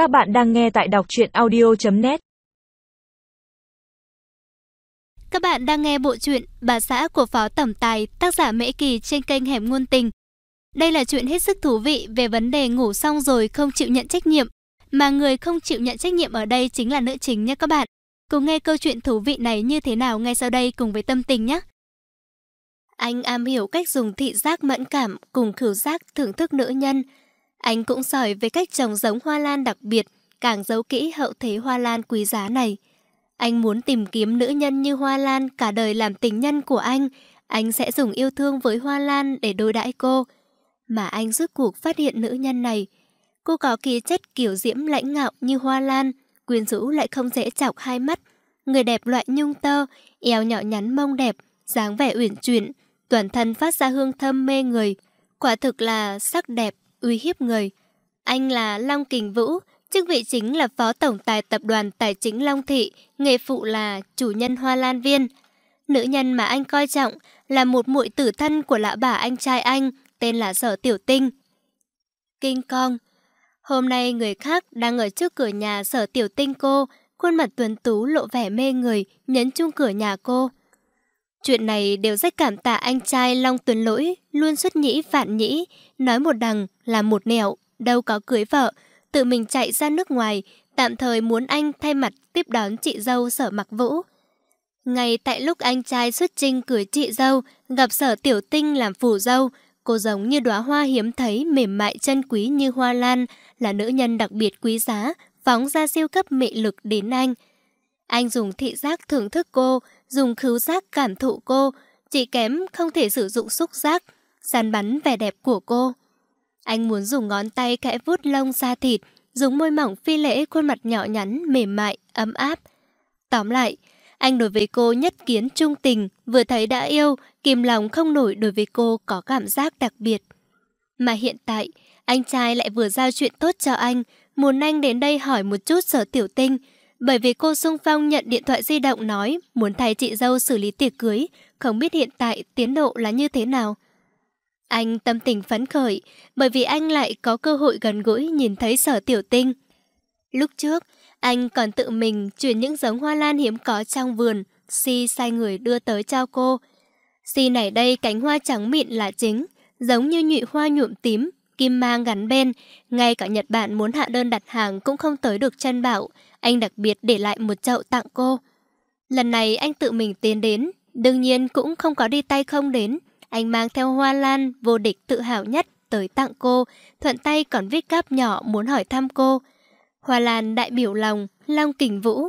Các bạn đang nghe tại đọc chuyện audio.net Các bạn đang nghe bộ truyện Bà xã của Phó Tổng Tài tác giả Mễ Kỳ trên kênh Hẻm Ngôn Tình. Đây là chuyện hết sức thú vị về vấn đề ngủ xong rồi không chịu nhận trách nhiệm. Mà người không chịu nhận trách nhiệm ở đây chính là nữ chính nhé các bạn. Cùng nghe câu chuyện thú vị này như thế nào ngay sau đây cùng với tâm tình nhé. Anh am hiểu cách dùng thị giác mẫn cảm cùng khứu giác thưởng thức nữ nhân. Anh cũng giỏi về cách trồng giống hoa lan đặc biệt, càng giấu kỹ hậu thế hoa lan quý giá này. Anh muốn tìm kiếm nữ nhân như hoa lan cả đời làm tình nhân của anh. Anh sẽ dùng yêu thương với hoa lan để đối đãi cô. Mà anh rước cuộc phát hiện nữ nhân này. Cô có khí chất kiểu diễm lãnh ngạo như hoa lan, quyến rũ lại không dễ chọc hai mắt. Người đẹp loại nhung tơ, eo nhỏ nhắn mông đẹp, dáng vẻ uyển chuyển, toàn thân phát ra hương thơm mê người. Quả thực là sắc đẹp, uy hiếp người. Anh là Long Kình Vũ, chức vị chính là Phó Tổng Tài Tập đoàn Tài chính Long Thị, nghề phụ là chủ nhân Hoa Lan Viên. Nữ nhân mà anh coi trọng là một muội tử thân của lão bà anh trai anh, tên là Sở Tiểu Tinh. Kinh Kong Hôm nay người khác đang ở trước cửa nhà Sở Tiểu Tinh cô, khuôn mặt tuấn tú lộ vẻ mê người, nhấn chung cửa nhà cô. Chuyện này đều rất cảm tạ anh trai Long Tuấn Lỗi, luôn xuất nhĩ vạn nhĩ, nói một đằng là một nẻo, đâu có cưới vợ, tự mình chạy ra nước ngoài, tạm thời muốn anh thay mặt tiếp đón chị dâu sở mặc vũ. Ngay tại lúc anh trai xuất trinh cưới chị dâu, gặp sở tiểu tinh làm phủ dâu, cô giống như đóa hoa hiếm thấy mềm mại chân quý như hoa lan, là nữ nhân đặc biệt quý giá, phóng ra siêu cấp mị lực đến anh. Anh dùng thị giác thưởng thức cô, dùng khứu giác cảm thụ cô, chỉ kém không thể sử dụng xúc giác, săn bắn vẻ đẹp của cô. Anh muốn dùng ngón tay kẽ vuốt lông da thịt, dùng môi mỏng phi lễ khuôn mặt nhỏ nhắn, mềm mại, ấm áp. Tóm lại, anh đối với cô nhất kiến trung tình, vừa thấy đã yêu, kìm lòng không nổi đối với cô có cảm giác đặc biệt. Mà hiện tại, anh trai lại vừa giao chuyện tốt cho anh, muốn anh đến đây hỏi một chút sở tiểu tinh, bởi vì cô Sung Phong nhận điện thoại di động nói muốn thay chị dâu xử lý tiệc cưới, không biết hiện tại tiến độ là như thế nào. Anh tâm tình phấn khởi, bởi vì anh lại có cơ hội gần gũi nhìn thấy sở tiểu tinh. Lúc trước, anh còn tự mình chuyển những giống hoa lan hiếm có trong vườn, Si sai người đưa tới cho cô. Si này đây cánh hoa trắng mịn là chính, giống như nhụy hoa nhuộm tím, kim mang gắn bên. Ngay cả Nhật Bản muốn hạ đơn đặt hàng cũng không tới được chân bảo, anh đặc biệt để lại một chậu tặng cô. Lần này anh tự mình tiến đến, đương nhiên cũng không có đi tay không đến. Anh mang theo hoa lan, vô địch tự hào nhất, tới tặng cô, thuận tay còn viết cáp nhỏ muốn hỏi thăm cô. Hoa lan đại biểu lòng, long kình vũ.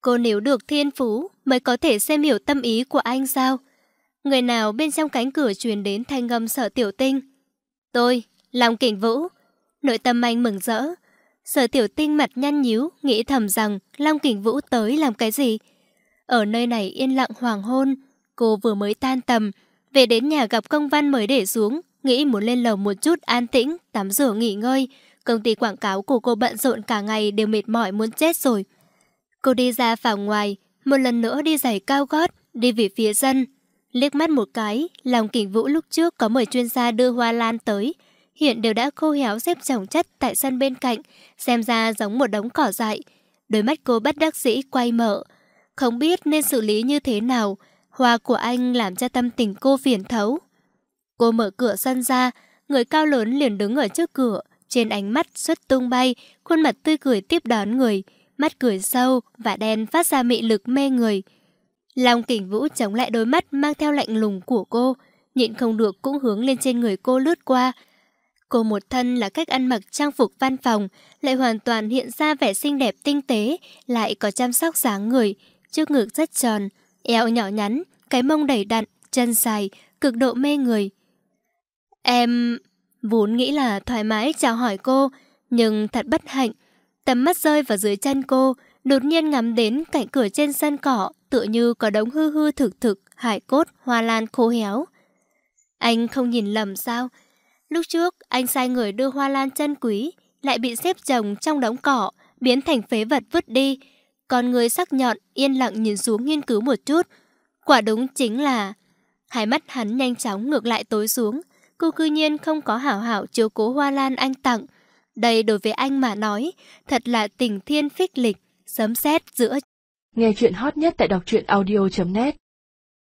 Cô nếu được thiên phú mới có thể xem hiểu tâm ý của anh sao? Người nào bên trong cánh cửa truyền đến thanh âm sợ tiểu tinh? Tôi, Long Kình Vũ. Nội tâm anh mừng rỡ, Sở tiểu tinh mặt nhăn nhíu, nghĩ thầm rằng Long Kình Vũ tới làm cái gì. Ở nơi này yên lặng hoàng hôn, cô vừa mới tan tầm, về đến nhà gặp công văn mới để xuống, nghĩ muốn lên lầu một chút an tĩnh, tắm rửa nghỉ ngơi. Công ty quảng cáo của cô bận rộn cả ngày đều mệt mỏi muốn chết rồi. Cô đi ra phòng ngoài, một lần nữa đi giày cao gót, đi về phía dân. Liếc mắt một cái, lòng kình vũ lúc trước có mời chuyên gia đưa hoa lan tới, hiện đều đã khô héo xếp chồng chất tại sân bên cạnh, xem ra giống một đống cỏ dại. Đôi mắt cô bất đắc dĩ quay mở. Không biết nên xử lý như thế nào, hoa của anh làm cho tâm tình cô phiền thấu. Cô mở cửa sân ra, người cao lớn liền đứng ở trước cửa, trên ánh mắt xuất tung bay, khuôn mặt tươi cười tiếp đón người, mắt cười sâu và đen phát ra mị lực mê người. Long kỉnh vũ chống lại đôi mắt mang theo lạnh lùng của cô, nhịn không được cũng hướng lên trên người cô lướt qua, Cô một thân là cách ăn mặc trang phục văn phòng, lại hoàn toàn hiện ra vẻ xinh đẹp tinh tế, lại có chăm sóc dáng người, trước ngực rất tròn, eo nhỏ nhắn, cái mông đầy đặn, chân dài, cực độ mê người. Em vốn nghĩ là thoải mái chào hỏi cô, nhưng thật bất hạnh. Tầm mắt rơi vào dưới chân cô, đột nhiên ngắm đến cạnh cửa trên sân cỏ, tựa như có đống hư hư thực thực, hải cốt, hoa lan khô héo. Anh không nhìn lầm sao? Lúc trước, anh sai người đưa hoa lan chân quý, lại bị xếp chồng trong đống cỏ, biến thành phế vật vứt đi. Còn người sắc nhọn, yên lặng nhìn xuống nghiên cứu một chút. Quả đúng chính là... Hai mắt hắn nhanh chóng ngược lại tối xuống. Cô cư nhiên không có hảo hảo chiếu cố hoa lan anh tặng. Đây đối với anh mà nói, thật là tình thiên phích lịch, sấm sét giữa. Nghe chuyện hot nhất tại đọc truyện audio.net